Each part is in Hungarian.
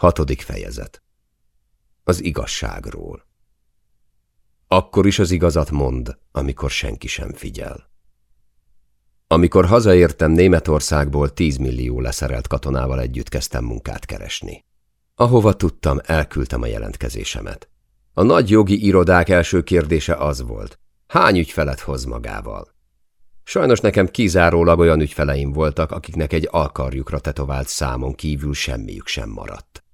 Hatodik fejezet Az igazságról Akkor is az igazat mond, amikor senki sem figyel. Amikor hazaértem Németországból, tízmillió leszerelt katonával együtt kezdtem munkát keresni. Ahova tudtam, elküldtem a jelentkezésemet. A nagy jogi irodák első kérdése az volt, hány ügyfelet hoz magával? Sajnos nekem kizárólag olyan ügyfeleim voltak, akiknek egy alkarjukra tetovált számon kívül semmiük sem maradt.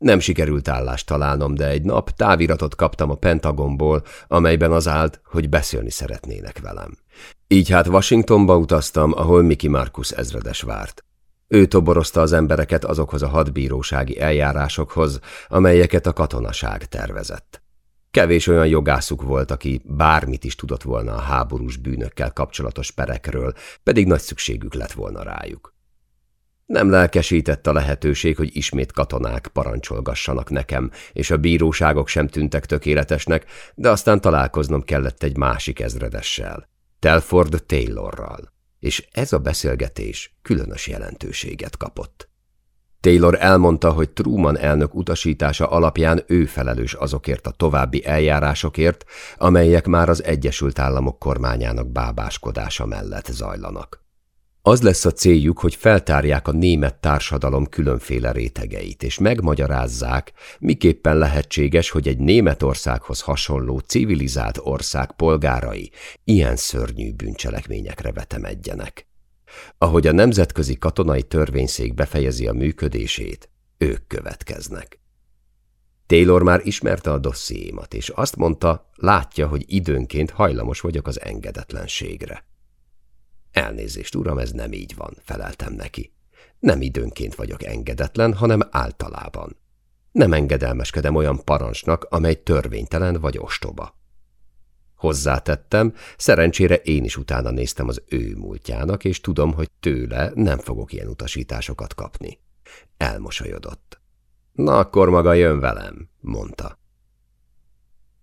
Nem sikerült állást találnom, de egy nap táviratot kaptam a Pentagonból, amelyben az állt, hogy beszélni szeretnének velem. Így hát Washingtonba utaztam, ahol Mickey Marcus ezredes várt. Ő toborozta az embereket azokhoz a hadbírósági eljárásokhoz, amelyeket a katonaság tervezett. Kevés olyan jogászuk volt, aki bármit is tudott volna a háborús bűnökkel kapcsolatos perekről, pedig nagy szükségük lett volna rájuk. Nem lelkesített a lehetőség, hogy ismét katonák parancsolgassanak nekem, és a bíróságok sem tűntek tökéletesnek, de aztán találkoznom kellett egy másik ezredessel, Telford Taylorral, és ez a beszélgetés különös jelentőséget kapott. Taylor elmondta, hogy Truman elnök utasítása alapján ő felelős azokért a további eljárásokért, amelyek már az Egyesült Államok kormányának bábáskodása mellett zajlanak. Az lesz a céljuk, hogy feltárják a német társadalom különféle rétegeit, és megmagyarázzák, miképpen lehetséges, hogy egy Németországhoz hasonló civilizált ország polgárai ilyen szörnyű bűncselekményekre vetemedjenek. Ahogy a Nemzetközi Katonai Törvényszék befejezi a működését, ők következnek. Taylor már ismerte a dossziémat, és azt mondta, látja, hogy időnként hajlamos vagyok az engedetlenségre. Elnézést, uram, ez nem így van, feleltem neki. Nem időnként vagyok engedetlen, hanem általában. Nem engedelmeskedem olyan parancsnak, amely törvénytelen vagy ostoba. Hozzátettem, szerencsére én is utána néztem az ő múltjának, és tudom, hogy tőle nem fogok ilyen utasításokat kapni. Elmosolyodott. Na, akkor maga jön velem, mondta.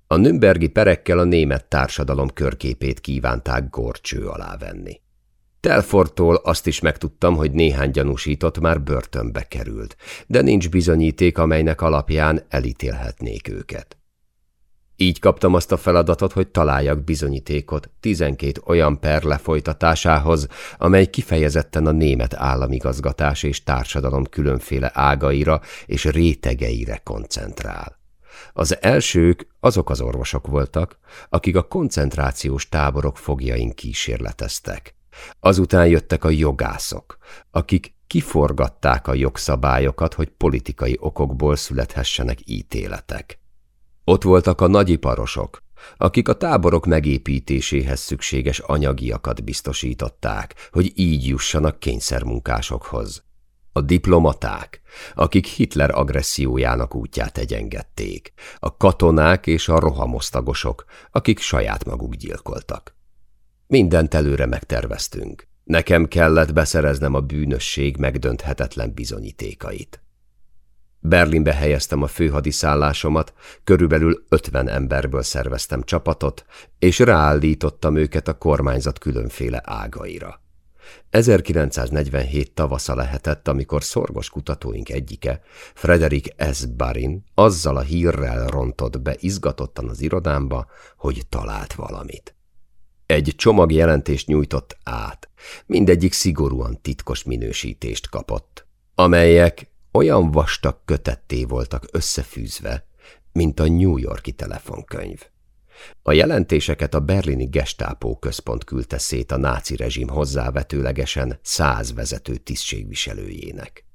A Nürnbergi perekkel a német társadalom körképét kívánták gorcső alá venni. Telfortól azt is megtudtam, hogy néhány gyanúsított már börtönbe került, de nincs bizonyíték, amelynek alapján elítélhetnék őket. Így kaptam azt a feladatot, hogy találjak bizonyítékot 12 olyan per lefolytatásához, amely kifejezetten a német államigazgatás és társadalom különféle ágaira és rétegeire koncentrál. Az elsők azok az orvosok voltak, akik a koncentrációs táborok fogjain kísérleteztek. Azután jöttek a jogászok, akik kiforgatták a jogszabályokat, hogy politikai okokból születhessenek ítéletek. Ott voltak a nagyiparosok, akik a táborok megépítéséhez szükséges anyagiakat biztosították, hogy így jussanak kényszermunkásokhoz. A diplomaták, akik Hitler agressziójának útját egyengették, a katonák és a rohamosztagosok, akik saját maguk gyilkoltak. Mindent előre megterveztünk. Nekem kellett beszereznem a bűnösség megdönthetetlen bizonyítékait. Berlinbe helyeztem a főhadiszállásomat, körülbelül ötven emberből szerveztem csapatot, és ráállítottam őket a kormányzat különféle ágaira. 1947 tavasza lehetett, amikor szorgos kutatóink egyike, Frederick S. Barin, azzal a hírrel rontott be izgatottan az irodámba, hogy talált valamit. Egy csomag jelentést nyújtott át, mindegyik szigorúan titkos minősítést kapott, amelyek olyan vastag kötetté voltak összefűzve, mint a New Yorki telefonkönyv. A jelentéseket a berlini gestápó központ küldte szét a náci rezsim hozzávetőlegesen száz vezető tisztségviselőjének.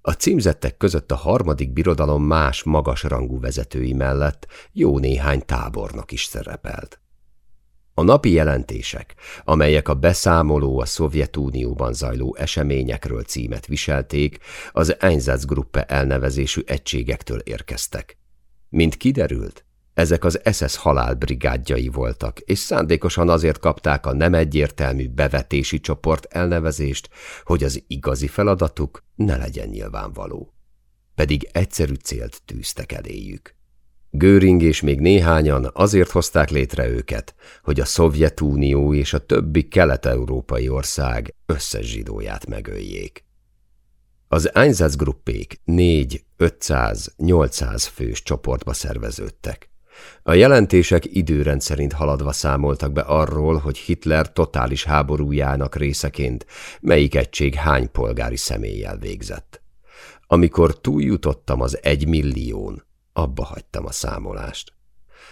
A címzettek között a harmadik birodalom más magas rangú vezetői mellett jó néhány tábornok is szerepelt. A napi jelentések, amelyek a beszámoló a Szovjetunióban zajló eseményekről címet viselték, az Einsatzgruppe elnevezésű egységektől érkeztek. Mint kiderült, ezek az SS halálbrigádjai voltak, és szándékosan azért kapták a nem egyértelmű bevetési csoport elnevezést, hogy az igazi feladatuk ne legyen nyilvánvaló. Pedig egyszerű célt tűztek eléjük. Göring és még néhányan azért hozták létre őket, hogy a Szovjetunió és a többi kelet-európai ország összes zsidóját megöljék. Az Einsatzgruppék 4, 500, 800 fős csoportba szerveződtek. A jelentések időrend szerint haladva számoltak be arról, hogy Hitler totális háborújának részeként melyik egység hány polgári személlyel végzett. Amikor túljutottam az egy millión, abba hagytam a számolást.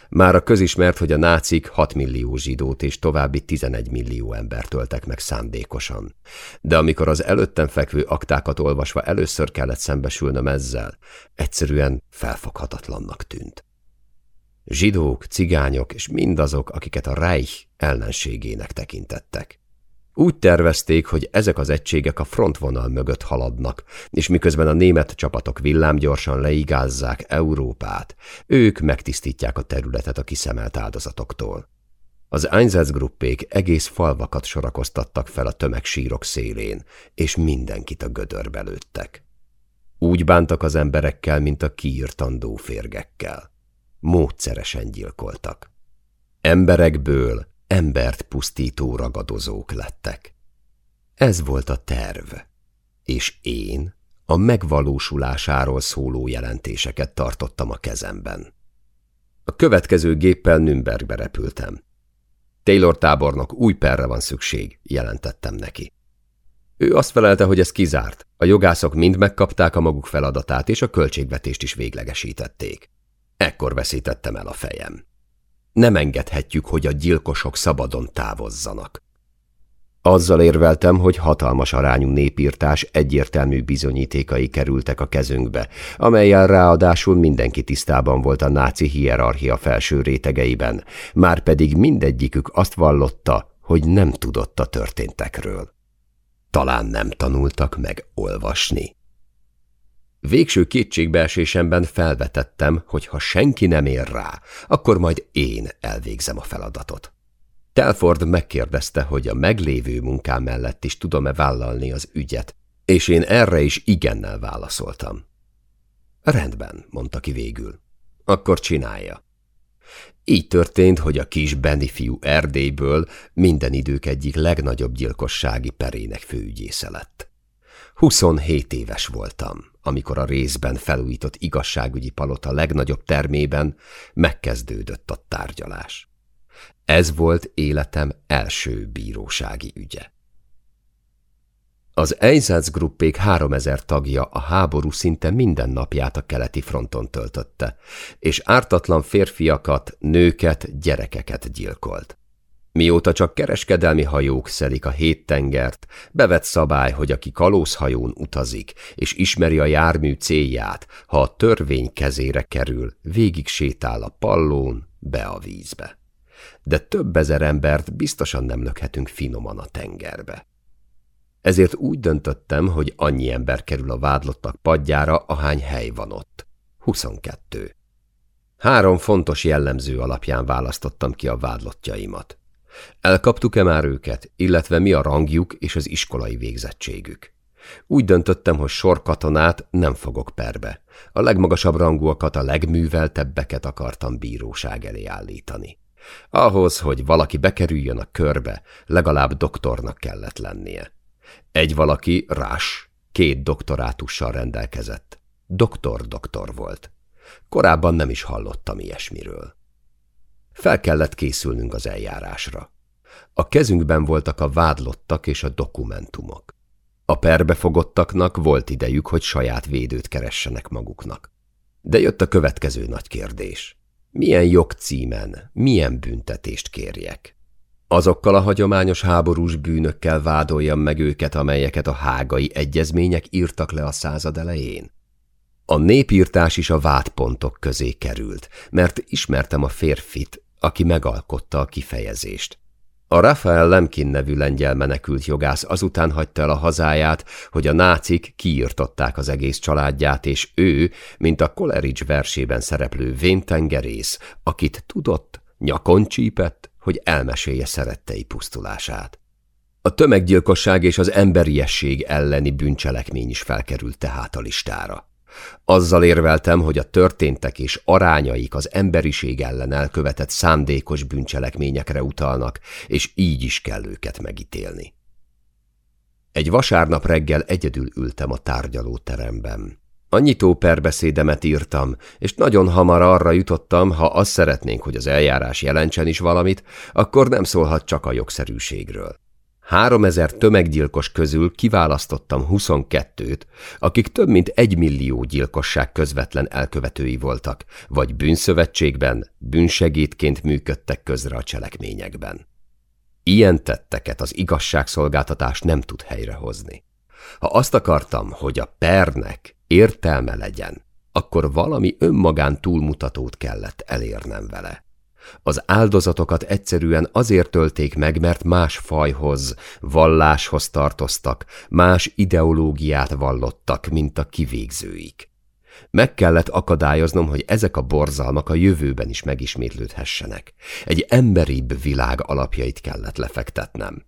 Már a közismert, hogy a nácik 6 millió zsidót és további 11 millió embert töltek meg szándékosan. De amikor az előttem fekvő aktákat olvasva először kellett szembesülnöm ezzel, egyszerűen felfoghatatlannak tűnt. Zsidók, cigányok és mindazok, akiket a Reich ellenségének tekintettek. Úgy tervezték, hogy ezek az egységek a frontvonal mögött haladnak, és miközben a német csapatok villámgyorsan leigázzák Európát, ők megtisztítják a területet a kiszemelt áldozatoktól. Az Einsatzgruppék egész falvakat sorakoztattak fel a tömegsírok szélén, és mindenkit a gödörbe lőttek. Úgy bántak az emberekkel, mint a kiírtandó férgekkel. Módszeresen gyilkoltak. Emberekből embert pusztító ragadozók lettek. Ez volt a terv, és én a megvalósulásáról szóló jelentéseket tartottam a kezemben. A következő géppel Nürnbergbe repültem. Taylor tábornok új perre van szükség, jelentettem neki. Ő azt felelte, hogy ez kizárt. A jogászok mind megkapták a maguk feladatát, és a költségvetést is véglegesítették. Ekkor veszítettem el a fejem. Nem engedhetjük, hogy a gyilkosok szabadon távozzanak. Azzal érveltem, hogy hatalmas arányú népírtás egyértelmű bizonyítékai kerültek a kezünkbe, amelyel ráadásul mindenki tisztában volt a náci hierarchia felső rétegeiben, már pedig mindegyikük azt vallotta, hogy nem tudott a történtekről. Talán nem tanultak meg olvasni. Végső kétségbeesésemben felvetettem, hogy ha senki nem ér rá, akkor majd én elvégzem a feladatot. Telford megkérdezte, hogy a meglévő munkám mellett is tudom-e vállalni az ügyet, és én erre is igennel válaszoltam. Rendben, mondta ki végül. Akkor csinálja. Így történt, hogy a kis Benny fiú Erdélyből minden idők egyik legnagyobb gyilkossági perének főügyésze lett. 27 éves voltam amikor a részben felújított igazságügyi palota legnagyobb termében megkezdődött a tárgyalás. Ez volt életem első bírósági ügye. Az Einsatzgruppék háromezer tagja a háború szinte minden napját a keleti fronton töltötte, és ártatlan férfiakat, nőket, gyerekeket gyilkolt. Mióta csak kereskedelmi hajók szelik a hét tengert, bevett szabály, hogy aki kalózhajón utazik, és ismeri a jármű célját, ha a törvény kezére kerül, végig sétál a pallón, be a vízbe. De több ezer embert biztosan nem lökhetünk finoman a tengerbe. Ezért úgy döntöttem, hogy annyi ember kerül a vádlottak padjára, ahány hely van ott. 22. Három fontos jellemző alapján választottam ki a vádlottjaimat. Elkaptuk-e már őket, illetve mi a rangjuk és az iskolai végzettségük? Úgy döntöttem, hogy sorkatonát nem fogok perbe. A legmagasabb rangúakat, a legműveltebbeket akartam bíróság elé állítani. Ahhoz, hogy valaki bekerüljön a körbe, legalább doktornak kellett lennie. Egy valaki, Rás, két doktorátussal rendelkezett. Doktor-doktor volt. Korábban nem is hallottam ilyesmiről. Fel kellett készülnünk az eljárásra. A kezünkben voltak a vádlottak és a dokumentumok. A perbefogottaknak volt idejük, hogy saját védőt keressenek maguknak. De jött a következő nagy kérdés. Milyen jogcímen, milyen büntetést kérjek? Azokkal a hagyományos háborús bűnökkel vádoljam meg őket, amelyeket a hágai egyezmények írtak le a század elején? A népírtás is a vádpontok közé került, mert ismertem a férfit, aki megalkotta a kifejezést. A Rafael Lemkin nevű lengyel menekült jogász azután hagyta el a hazáját, hogy a nácik kiirtották az egész családját, és ő, mint a Coleridge versében szereplő véntengerész, akit tudott, nyakon csípett, hogy elmesélje szerettei pusztulását. A tömeggyilkosság és az emberiesség elleni bűncselekmény is felkerült tehát a listára. Azzal érveltem, hogy a történtek és arányaik az emberiség ellen elkövetett szándékos bűncselekményekre utalnak, és így is kell őket megítélni. Egy vasárnap reggel egyedül ültem a tárgyalóteremben. A nyitó perbeszédemet írtam, és nagyon hamar arra jutottam, ha azt szeretnénk, hogy az eljárás jelentsen is valamit, akkor nem szólhat csak a jogszerűségről. Háromezer tömeggyilkos közül kiválasztottam 22-t, akik több mint egy millió gyilkosság közvetlen elkövetői voltak, vagy bűnszövetségben, bűnsegédként működtek közre a cselekményekben. Ilyen tetteket az igazságszolgáltatás nem tud helyrehozni. Ha azt akartam, hogy a pernek értelme legyen, akkor valami önmagán túlmutatót kellett elérnem vele. Az áldozatokat egyszerűen azért tölték meg, mert más fajhoz, valláshoz tartoztak, más ideológiát vallottak, mint a kivégzőik. Meg kellett akadályoznom, hogy ezek a borzalmak a jövőben is megismétlődhessenek. Egy emberibb világ alapjait kellett lefektetnem.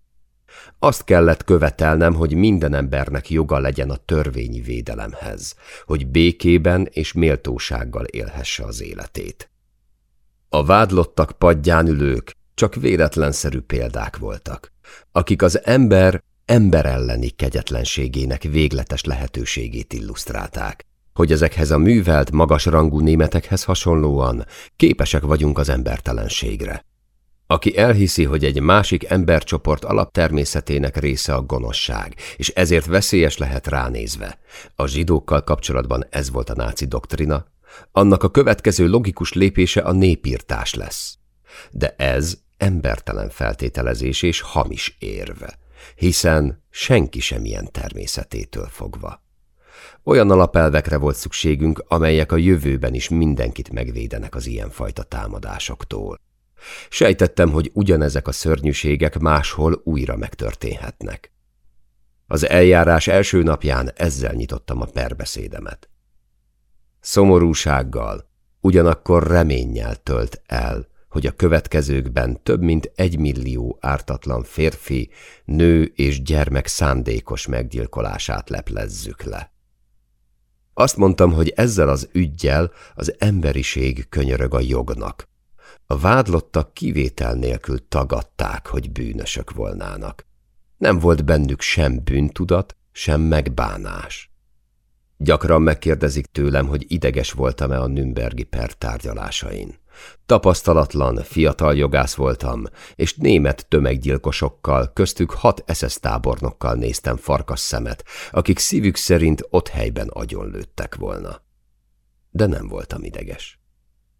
Azt kellett követelnem, hogy minden embernek joga legyen a törvényi védelemhez, hogy békében és méltósággal élhesse az életét. A vádlottak padján ülők csak véletlenszerű példák voltak, akik az ember ember elleni kegyetlenségének végletes lehetőségét illusztrálták, hogy ezekhez a művelt, magasrangú németekhez hasonlóan képesek vagyunk az embertelenségre. Aki elhiszi, hogy egy másik embercsoport alaptermészetének része a gonoszság, és ezért veszélyes lehet ránézve. A zsidókkal kapcsolatban ez volt a náci doktrina, annak a következő logikus lépése a népírtás lesz. De ez embertelen feltételezés és hamis érve, hiszen senki sem ilyen természetétől fogva. Olyan alapelvekre volt szükségünk, amelyek a jövőben is mindenkit megvédenek az ilyenfajta támadásoktól. Sejtettem, hogy ugyanezek a szörnyűségek máshol újra megtörténhetnek. Az eljárás első napján ezzel nyitottam a perbeszédemet. Szomorúsággal, ugyanakkor reménnyel tölt el, hogy a következőkben több mint egy millió ártatlan férfi, nő és gyermek szándékos meggyilkolását leplezzük le. Azt mondtam, hogy ezzel az ügyjel az emberiség könyörög a jognak. A vádlottak kivétel nélkül tagadták, hogy bűnösök volnának. Nem volt bennük sem bűntudat, sem megbánás. Gyakran megkérdezik tőlem, hogy ideges voltam-e a Nürnbergi per tárgyalásain. Tapasztalatlan, fiatal jogász voltam, és német tömeggyilkosokkal, köztük hat SS tábornokkal néztem farkas szemet, akik szívük szerint ott helyben agyonlőttek volna. De nem voltam ideges.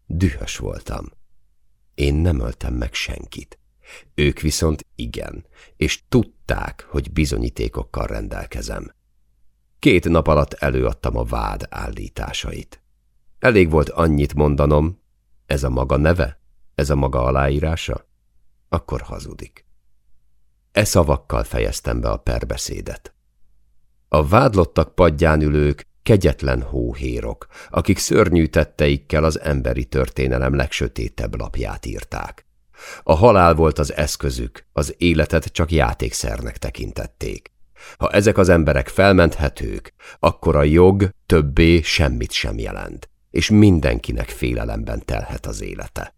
Dühös voltam. Én nem öltem meg senkit. Ők viszont igen, és tudták, hogy bizonyítékokkal rendelkezem. Két nap alatt előadtam a vád állításait. Elég volt annyit mondanom, ez a maga neve, ez a maga aláírása, akkor hazudik. E szavakkal fejeztem be a perbeszédet. A vádlottak padján ülők kegyetlen hóhérok, akik szörnyű tetteikkel az emberi történelem legsötétebb lapját írták. A halál volt az eszközük, az életet csak játékszernek tekintették. Ha ezek az emberek felmenthetők, akkor a jog többé semmit sem jelent, és mindenkinek félelemben telhet az élete.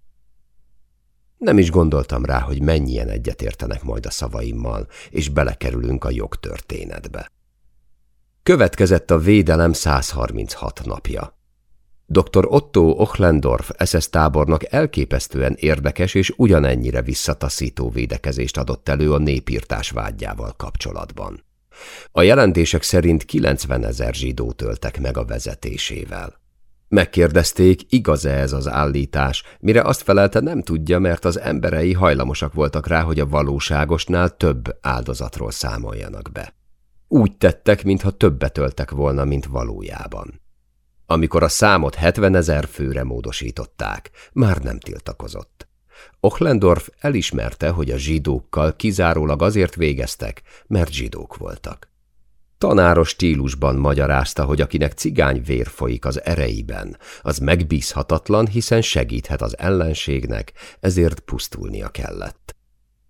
Nem is gondoltam rá, hogy mennyien egyetértenek majd a szavaimmal, és belekerülünk a jogtörténetbe. Következett a védelem 136 napja. Dr. Otto Ochlendorf SS tábornak elképesztően érdekes és ugyanennyire visszataszító védekezést adott elő a népírtás vágyával kapcsolatban. A jelentések szerint 90 ezer zsidó töltek meg a vezetésével. Megkérdezték, igaz-e ez az állítás, mire azt felelte nem tudja, mert az emberei hajlamosak voltak rá, hogy a valóságosnál több áldozatról számoljanak be. Úgy tettek, mintha többet öltek volna, mint valójában. Amikor a számot 70 ezer főre módosították, már nem tiltakozott. Ochlendorf elismerte, hogy a zsidókkal kizárólag azért végeztek, mert zsidók voltak. Tanáros stílusban magyarázta, hogy akinek cigány vér folyik az ereiben, az megbízhatatlan, hiszen segíthet az ellenségnek, ezért pusztulnia kellett.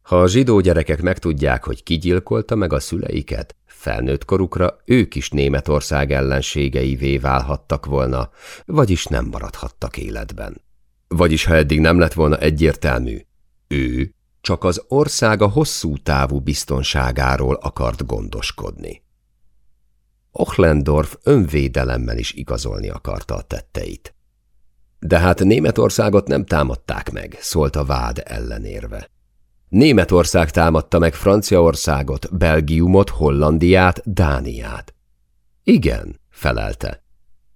Ha a zsidó gyerekek megtudják, hogy kigyilkolta meg a szüleiket, felnőtt korukra ők is Németország ellenségeivé válhattak volna, vagyis nem maradhattak életben. Vagyis ha eddig nem lett volna egyértelmű, ő csak az országa hosszú távú biztonságáról akart gondoskodni. Ochlendorf önvédelemmel is igazolni akarta a tetteit. De hát Németországot nem támadták meg, szólt a vád ellenérve. Németország támadta meg Franciaországot, Belgiumot, Hollandiát, Dániát. Igen, felelte.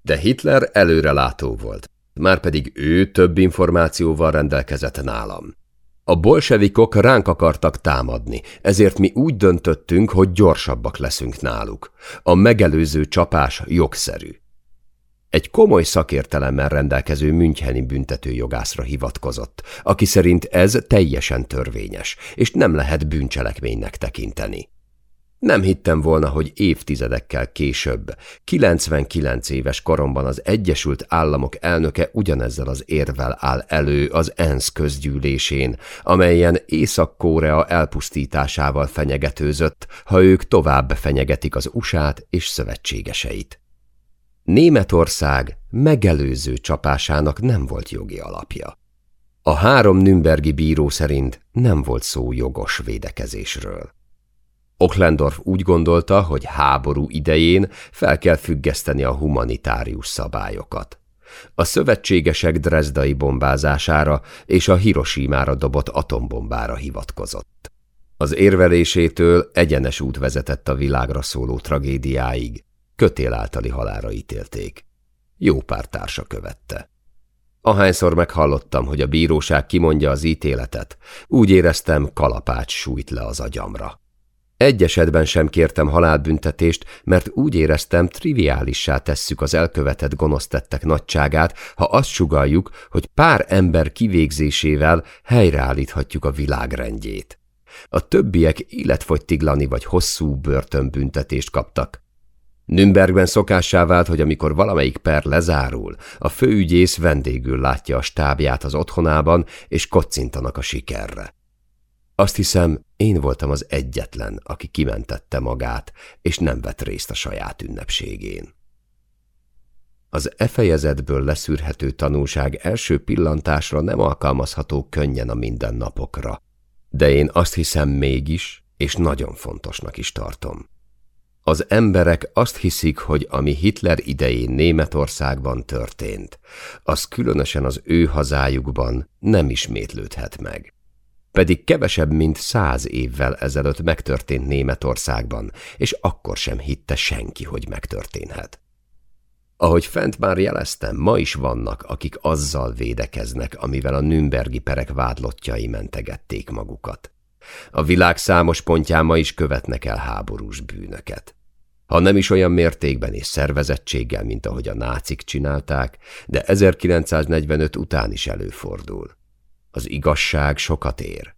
De Hitler előrelátó volt, márpedig ő több információval rendelkezett nálam. A bolsevikok ránk akartak támadni, ezért mi úgy döntöttünk, hogy gyorsabbak leszünk náluk. A megelőző csapás jogszerű. Egy komoly szakértelemmel rendelkező Müncheni büntetőjogászra hivatkozott, aki szerint ez teljesen törvényes, és nem lehet bűncselekménynek tekinteni. Nem hittem volna, hogy évtizedekkel később, 99 éves koromban az Egyesült Államok elnöke ugyanezzel az érvel áll elő az ENSZ közgyűlésén, amelyen Észak-Korea elpusztításával fenyegetőzött, ha ők tovább fenyegetik az USA-t és szövetségeseit. Németország megelőző csapásának nem volt jogi alapja. A három Nürnbergi bíró szerint nem volt szó jogos védekezésről. Ochlendorf úgy gondolta, hogy háború idején fel kell függeszteni a humanitárius szabályokat. A szövetségesek drezdai bombázására és a Hiroshima-ra dobott atombombára hivatkozott. Az érvelésétől egyenes út vezetett a világra szóló tragédiáig, kötél általi halára ítélték. Jó pár társa követte. Ahányszor meghallottam, hogy a bíróság kimondja az ítéletet, úgy éreztem, kalapács sújt le az agyamra. Egy esetben sem kértem halálbüntetést, mert úgy éreztem, triviálissá tesszük az elkövetett gonosztettek nagyságát, ha azt sugaljuk, hogy pár ember kivégzésével helyreállíthatjuk a világrendjét. A többiek életfogytiglani vagy hosszú börtönbüntetést kaptak. Nürnbergben szokássá vált, hogy amikor valamelyik per lezárul, a főügyész vendégül látja a stábját az otthonában, és kocintanak a sikerre. Azt hiszem, én voltam az egyetlen, aki kimentette magát, és nem vett részt a saját ünnepségén. Az e fejezetből leszűrhető tanulság első pillantásra nem alkalmazható könnyen a mindennapokra, de én azt hiszem mégis, és nagyon fontosnak is tartom. Az emberek azt hiszik, hogy ami Hitler idején Németországban történt, az különösen az ő hazájukban nem ismétlődhet meg pedig kevesebb, mint száz évvel ezelőtt megtörtént Németországban, és akkor sem hitte senki, hogy megtörténhet. Ahogy fent már jeleztem, ma is vannak, akik azzal védekeznek, amivel a Nürnbergi perek vádlottjai mentegették magukat. A világ számos pontján ma is követnek el háborús bűnöket. Ha nem is olyan mértékben és szervezettséggel, mint ahogy a nácik csinálták, de 1945 után is előfordul. Az igazság sokat ér.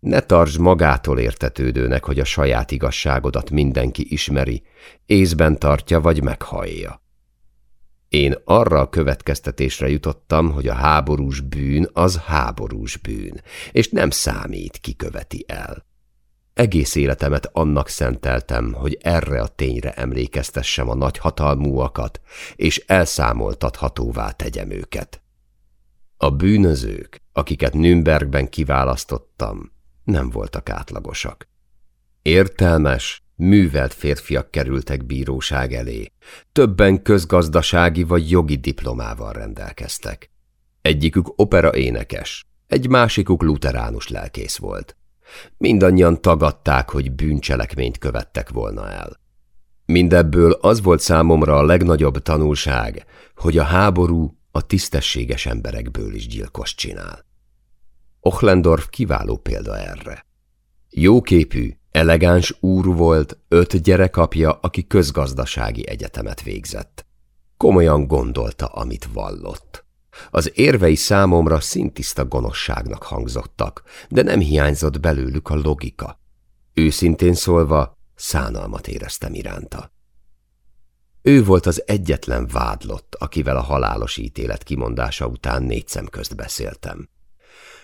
Ne tartsd magától értetődőnek, hogy a saját igazságodat mindenki ismeri, észben tartja vagy meghallja. Én arra a következtetésre jutottam, hogy a háborús bűn az háborús bűn, és nem számít, ki követi el. Egész életemet annak szenteltem, hogy erre a tényre emlékeztessem a nagy hatalmúakat, és elszámoltathatóvá tegyem őket. A bűnözők, akiket Nürnbergben kiválasztottam, nem voltak átlagosak. Értelmes, művelt férfiak kerültek bíróság elé, többen közgazdasági vagy jogi diplomával rendelkeztek. Egyikük opera énekes, egy másikuk luteránus lelkész volt. Mindannyian tagadták, hogy bűncselekményt követtek volna el. Mindebből az volt számomra a legnagyobb tanulság, hogy a háború a tisztességes emberekből is gyilkos csinál. Ochlendorf kiváló példa erre. Jóképű, elegáns úr volt, öt gyerekapja, aki közgazdasági egyetemet végzett. Komolyan gondolta, amit vallott. Az érvei számomra szintiszta gonoszságnak hangzottak, de nem hiányzott belőlük a logika. Őszintén szólva, szánalmat éreztem iránta. Ő volt az egyetlen vádlott, akivel a halálos ítélet kimondása után négy szem közt beszéltem.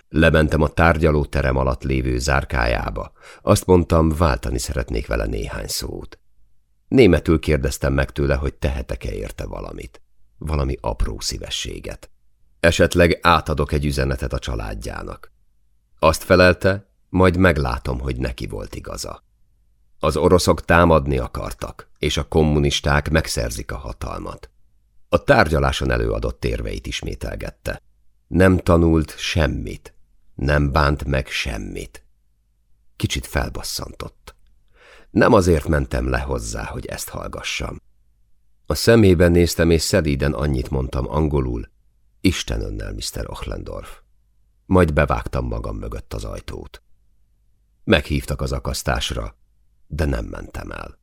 Lementem a tárgyalóterem alatt lévő zárkájába. Azt mondtam, váltani szeretnék vele néhány szót. Németül kérdeztem meg tőle, hogy tehetek-e érte valamit. Valami apró szívességet. Esetleg átadok egy üzenetet a családjának. Azt felelte, Majd meglátom, hogy neki volt igaza. Az oroszok támadni akartak, és a kommunisták megszerzik a hatalmat. A tárgyaláson előadott érveit ismételgette. Nem tanult semmit, nem bánt meg semmit. Kicsit felbasszantott. Nem azért mentem le hozzá, hogy ezt hallgassam. A szemében néztem, és szelíden annyit mondtam angolul. Isten önnel, Mr. Ochlendorf. Majd bevágtam magam mögött az ajtót. Meghívtak az akasztásra, de nem mentem el.